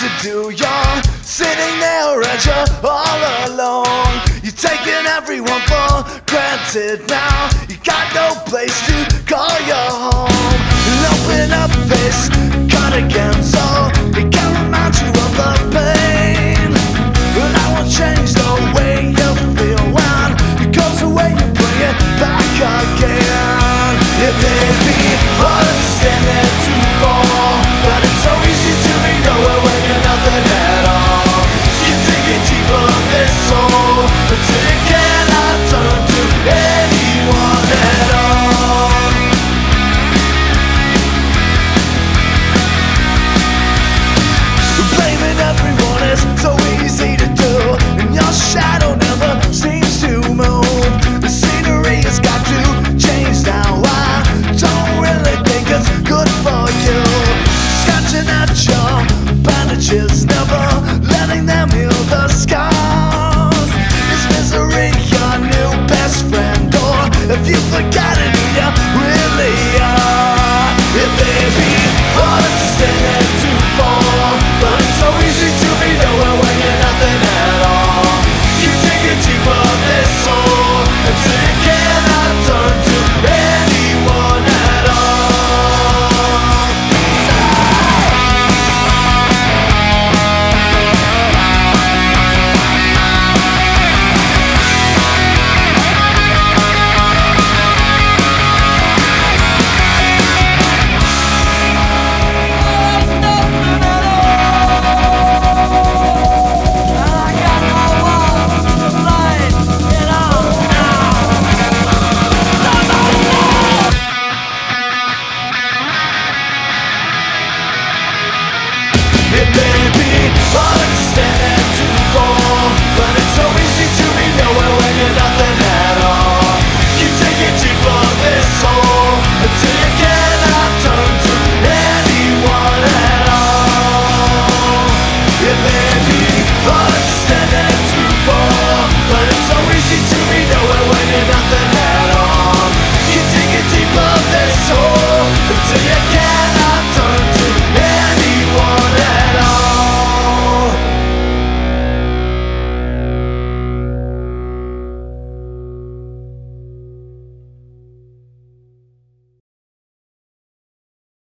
to do. You're sitting there and you all alone. You're taking everyone for granted now. You got no place to call your home. And open up this cardigan. forget